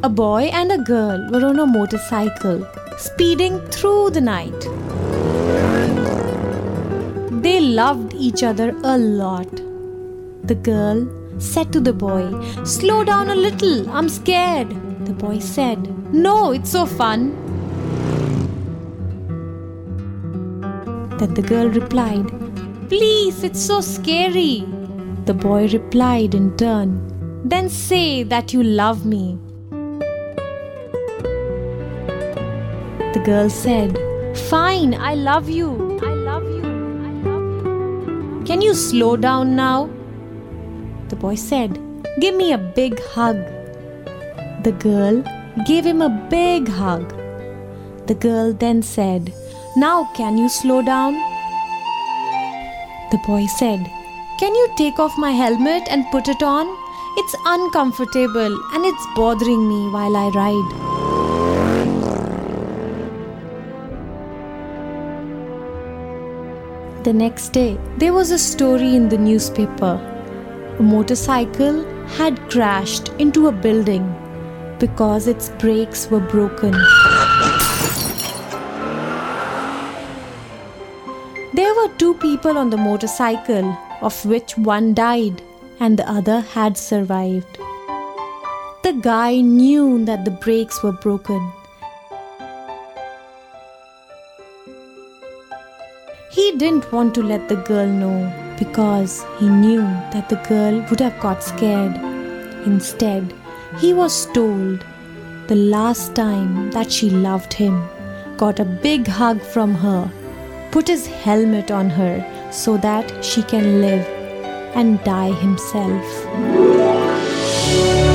A boy and a girl were on a motorcycle, speeding through the night. They loved each other a lot. The girl said to the boy, Slow down a little, I'm scared. The boy said, No, it's so fun. Then the girl replied, Please, it's so scary. The boy replied in turn, Then say that you love me. The girl said, Fine, I love you. I love you. I love you. Can you slow down now? The boy said, Give me a big hug. The girl gave him a big hug. The girl then said, Now can you slow down? The boy said, Can you take off my helmet and put it on? It's uncomfortable and it's bothering me while I ride. The next day, there was a story in the newspaper. A motorcycle had crashed into a building because its brakes were broken. There were two people on the motorcycle, of which one died and the other had survived. The guy knew that the brakes were broken didn't want to let the girl know because he knew that the girl would have got scared. Instead, he was told the last time that she loved him, got a big hug from her, put his helmet on her so that she can live and die himself.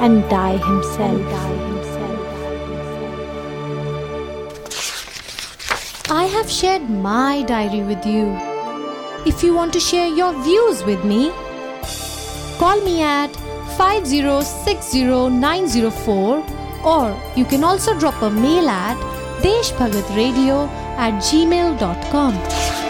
And die himself. I have shared my diary with you. If you want to share your views with me, call me at 5060904 or you can also drop a mail at deshbhagatradio at gmail.com.